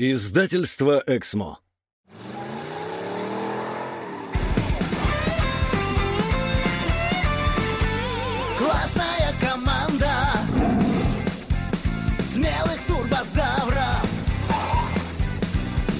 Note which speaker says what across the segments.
Speaker 1: Издательство «Эксмо».
Speaker 2: Классная команда Смелых турбозавров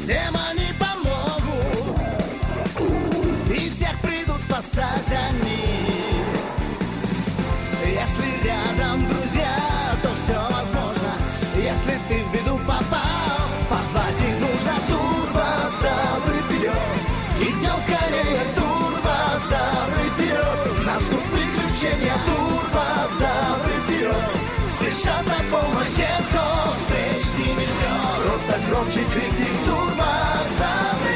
Speaker 2: Всем они помогут И всех придут спасать они приключения, турбозавры вперед Спешат на помощь тем, кто встреч с ждет Просто громче крикни турбозавры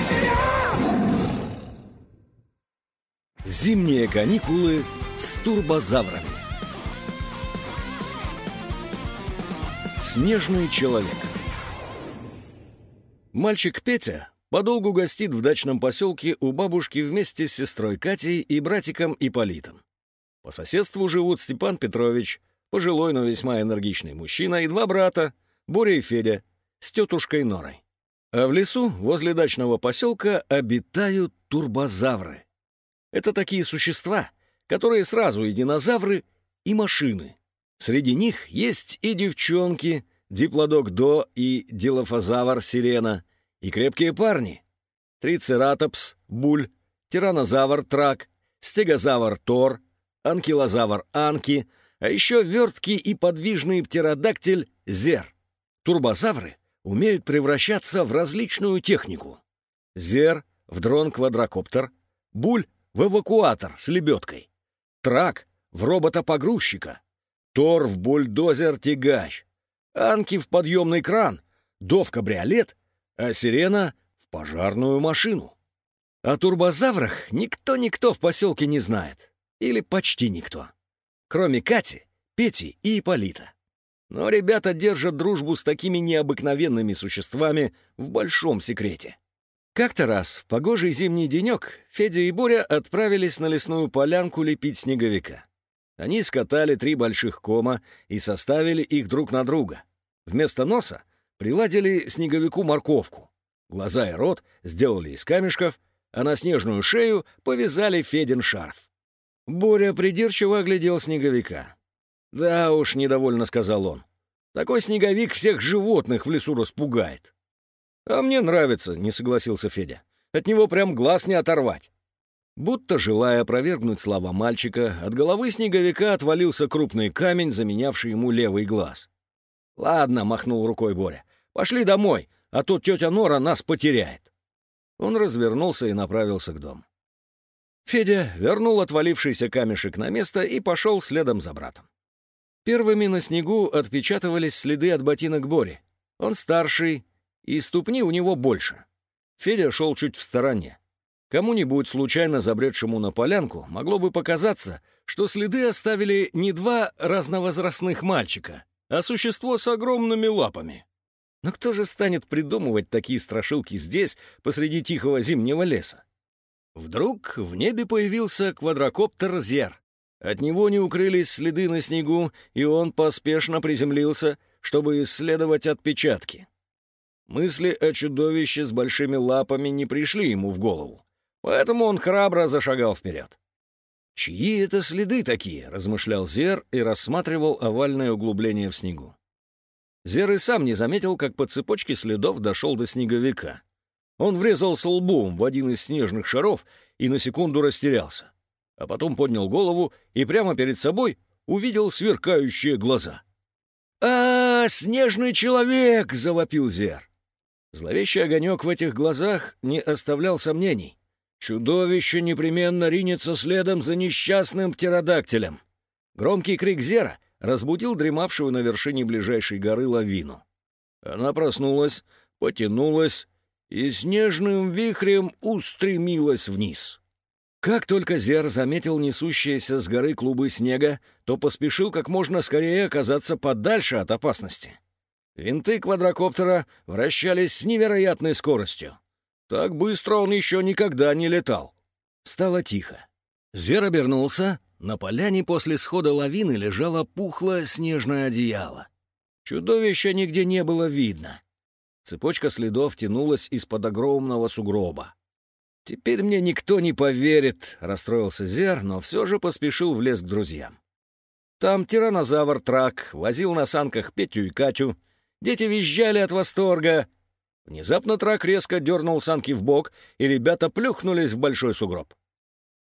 Speaker 1: Зимние каникулы с турбозаврами. Снежный человек. Мальчик Петя подолгу гостит в дачном поселке у бабушки вместе с сестрой Катей и братиком Иполитом. По соседству живут Степан Петрович, пожилой, но весьма энергичный мужчина, и два брата, Боря и Федя, с тетушкой Норой. А в лесу, возле дачного поселка, обитают турбозавры. Это такие существа, которые сразу и динозавры, и машины. Среди них есть и девчонки, диплодок До и дилофазавр Сирена, и крепкие парни. Трицератопс, Буль, тиранозавр Трак, стегозавр Тор, анкилозавр Анки, а еще верткий и подвижный птеродактиль Зер. Турбозавры умеют превращаться в различную технику. Зер — в дрон-квадрокоптер, Буль — в эвакуатор с лебедкой, Трак — в робота-погрузчика, Тор — в бульдозер-тягач, Анки — в подъемный кран, До — в кабриолет, а Сирена — в пожарную машину. О турбозаврах никто-никто в поселке не знает. Или почти никто. Кроме Кати, Пети и Ипполита. Но ребята держат дружбу с такими необыкновенными существами в большом секрете. Как-то раз, в погожий зимний денек, Федя и Боря отправились на лесную полянку лепить снеговика. Они скатали три больших кома и составили их друг на друга. Вместо носа приладили снеговику морковку. Глаза и рот сделали из камешков, а на снежную шею повязали Федин шарф. Боря придирчиво оглядел снеговика. «Да уж», — недовольно сказал он, — «такой снеговик всех животных в лесу распугает». «А мне нравится», — не согласился Федя. «От него прям глаз не оторвать». Будто желая опровергнуть слова мальчика, от головы снеговика отвалился крупный камень, заменявший ему левый глаз. «Ладно», — махнул рукой Боря, — «пошли домой, а то тетя Нора нас потеряет». Он развернулся и направился к дому. Федя вернул отвалившийся камешек на место и пошел следом за братом. Первыми на снегу отпечатывались следы от ботинок Бори. Он старший, и ступни у него больше. Федя шел чуть в стороне. Кому-нибудь, случайно забредшему на полянку, могло бы показаться, что следы оставили не два разновозрастных мальчика, а существо с огромными лапами. Но кто же станет придумывать такие страшилки здесь, посреди тихого зимнего леса? Вдруг в небе появился квадрокоптер «Зер». От него не укрылись следы на снегу, и он поспешно приземлился, чтобы исследовать отпечатки. Мысли о чудовище с большими лапами не пришли ему в голову, поэтому он храбро зашагал вперед. «Чьи это следы такие?» — размышлял Зер и рассматривал овальное углубление в снегу. Зер и сам не заметил, как по цепочке следов дошел до снеговика. Он врезался лбом в один из снежных шаров и на секунду растерялся. А потом поднял голову и прямо перед собой увидел сверкающие глаза. «А, снежный человек!» — завопил Зер. Зловещий огонек в этих глазах не оставлял сомнений. Чудовище непременно ринется следом за несчастным птеродактилем. Громкий крик Зера разбудил дремавшую на вершине ближайшей горы лавину. Она проснулась, потянулась и снежным вихрем устремилась вниз. Как только Зер заметил несущиеся с горы клубы снега, то поспешил как можно скорее оказаться подальше от опасности. Винты квадрокоптера вращались с невероятной скоростью. Так быстро он еще никогда не летал. Стало тихо. Зер обернулся. На поляне после схода лавины лежало пухлое снежное одеяло. Чудовища нигде не было видно. Цепочка следов тянулась из-под огромного сугроба. «Теперь мне никто не поверит», — расстроился Зер, но все же поспешил в лес к друзьям. Там тиранозавр Трак возил на санках Петю и Катю. Дети визжали от восторга. Внезапно Трак резко дернул санки в бок, и ребята плюхнулись в большой сугроб.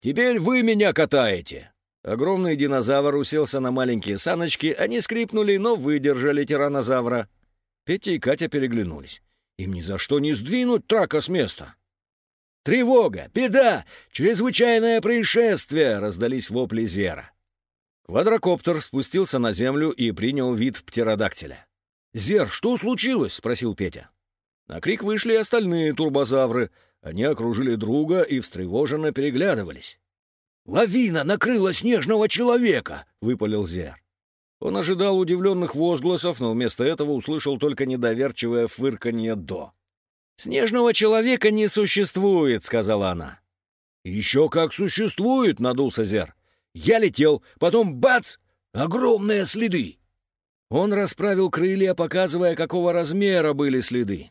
Speaker 1: «Теперь вы меня катаете!» Огромный динозавр уселся на маленькие саночки, они скрипнули, но выдержали тиранозавра. Петя и Катя переглянулись. Им ни за что не сдвинуть трака с места. «Тревога! Беда! Чрезвычайное происшествие!» — раздались вопли Зера. Квадрокоптер спустился на землю и принял вид птеродактиля. «Зер, что случилось?» — спросил Петя. На крик вышли остальные турбозавры. Они окружили друга и встревоженно переглядывались. «Лавина накрыла снежного человека!» — выпалил Зер. Он ожидал удивленных возгласов, но вместо этого услышал только недоверчивое фырканье «до». «Снежного человека не существует», — сказала она. «Еще как существует», — надулся Зер. «Я летел, потом бац! Огромные следы!» Он расправил крылья, показывая, какого размера были следы.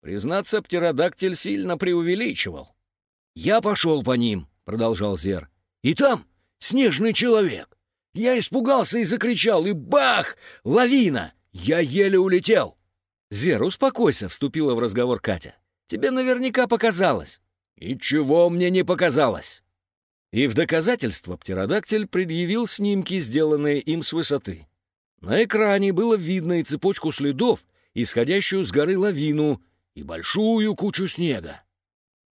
Speaker 1: Признаться, птеродактиль сильно преувеличивал. «Я пошел по ним», — продолжал Зер. «И там снежный человек. Я испугался и закричал, и бах! Лавина! Я еле улетел!» «Зер, успокойся», — вступила в разговор Катя. «Тебе наверняка показалось». «И чего мне не показалось?» И в доказательство птеродактиль предъявил снимки, сделанные им с высоты. На экране было видно и цепочку следов, исходящую с горы лавину, и большую кучу снега.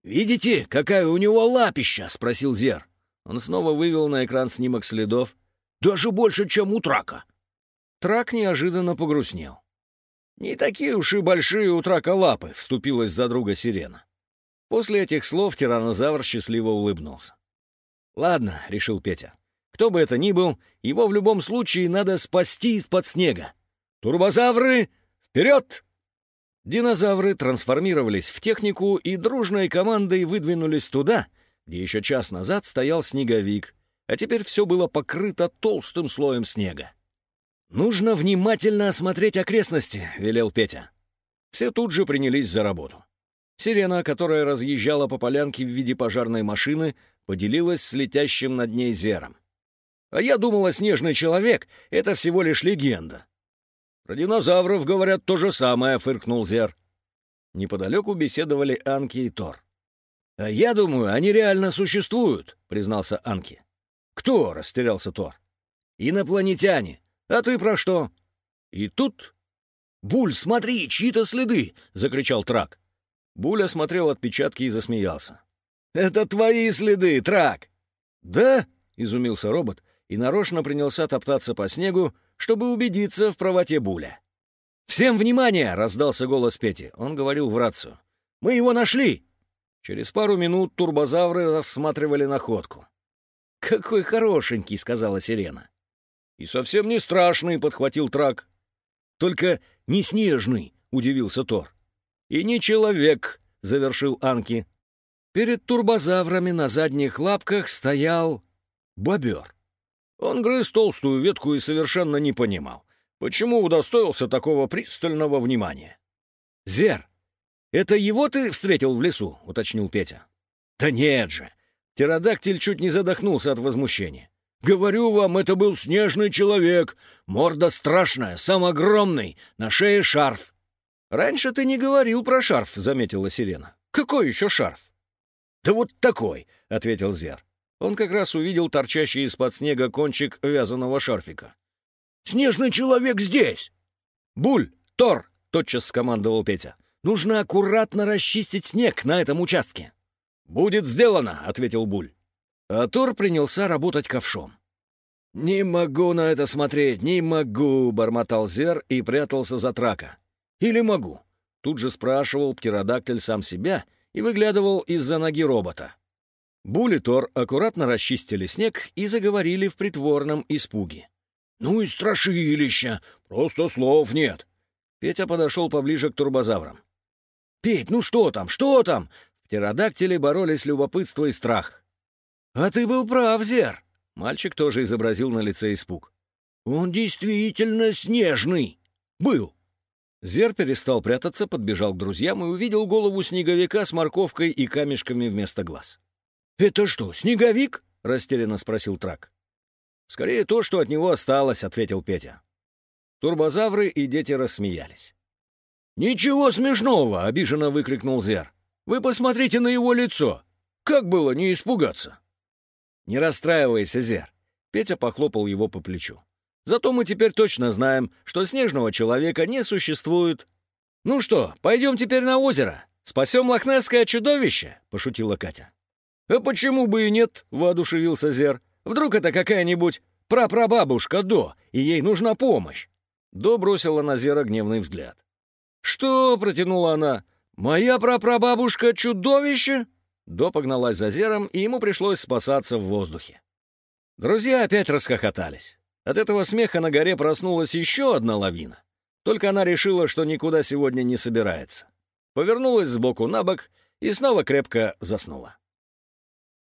Speaker 1: «Видите, какая у него лапища?» — спросил Зер. Он снова вывел на экран снимок следов. «Даже больше, чем у трака». Трак неожиданно погрустнел. «Не такие уж и большие у трака лапы», — вступилась за друга сирена. После этих слов тиранозавр счастливо улыбнулся. «Ладно», — решил Петя. «Кто бы это ни был, его в любом случае надо спасти из-под снега. Турбозавры, вперед!» Динозавры трансформировались в технику и дружной командой выдвинулись туда, где еще час назад стоял снеговик, а теперь все было покрыто толстым слоем снега. «Нужно внимательно осмотреть окрестности», — велел Петя. Все тут же принялись за работу. Сирена, которая разъезжала по полянке в виде пожарной машины, поделилась с летящим над ней зером. «А я думала, снежный человек — это всего лишь легенда. «Про динозавров говорят то же самое», — фыркнул Зер. Неподалеку беседовали Анки и Тор. «А я думаю, они реально существуют», — признался Анки. «Кто?» — растерялся Тор. «Инопланетяне. А ты про что?» И тут... «Буль, смотри, чьи-то следы!» — закричал Трак. Буль осмотрел отпечатки и засмеялся. «Это твои следы, Трак!» «Да?» — изумился робот и нарочно принялся топтаться по снегу, чтобы убедиться в правоте Буля. «Всем внимание!» — раздался голос Пети. Он говорил в рацию. «Мы его нашли!» Через пару минут турбозавры рассматривали находку. «Какой хорошенький!» — сказала сирена. «И совсем не страшный!» — подхватил трак. «Только не снежный!» — удивился Тор. «И не человек!» — завершил Анки. Перед турбозаврами на задних лапках стоял бобер. Он грыз толстую ветку и совершенно не понимал, почему удостоился такого пристального внимания. «Зер, это его ты встретил в лесу?» — уточнил Петя. «Да нет же!» Птеродактиль чуть не задохнулся от возмущения. «Говорю вам, это был снежный человек. Морда страшная, сам огромный, на шее шарф». «Раньше ты не говорил про шарф», — заметила Сирена. «Какой еще шарф?» «Да вот такой», — ответил Зер. Он как раз увидел торчащий из-под снега кончик вязаного шарфика. «Снежный человек здесь!» «Буль! Тор!» — тотчас скомандовал Петя. «Нужно аккуратно расчистить снег на этом участке». «Будет сделано!» — ответил Буль. А Тор принялся работать ковшом. «Не могу на это смотреть, не могу!» — бормотал Зер и прятался за трака. «Или могу?» — тут же спрашивал птеродактиль сам себя и выглядывал из-за ноги робота. Булитор аккуратно расчистили снег и заговорили в притворном испуге. «Ну и страшилища! Просто слов нет!» Петя подошел поближе к турбозаврам. «Петь, ну что там, что там?» В птеродактиле боролись любопытство и страх. «А ты был прав, Зер!» Мальчик тоже изобразил на лице испуг. «Он действительно снежный! Был!» Зер перестал прятаться, подбежал к друзьям и увидел голову снеговика с морковкой и камешками вместо глаз. «Это что, снеговик?» — растерянно спросил Трак. «Скорее то, что от него осталось», — ответил Петя. Турбозавры и дети рассмеялись. «Ничего смешного!» — обиженно выкрикнул Зер. «Вы посмотрите на его лицо! Как было не испугаться?» «Не расстраивайся, Зер!» — Петя похлопал его по плечу. «Зато мы теперь точно знаем, что снежного человека не существует». «Ну что, пойдем теперь на озеро? Спасем лохнесское чудовище?» — пошутила Катя. «А почему бы и нет?» — воодушевился Зер. «Вдруг это какая-нибудь прапрабабушка До, и ей нужна помощь?» До бросила на Зера гневный взгляд. «Что?» — протянула она. «Моя прапрабабушка — чудовище?» До погналась за Зером, и ему пришлось спасаться в воздухе. Друзья опять расхохотались. От этого смеха на горе проснулась еще одна лавина. Только она решила, что никуда сегодня не собирается. Повернулась сбоку на бок и снова крепко заснула.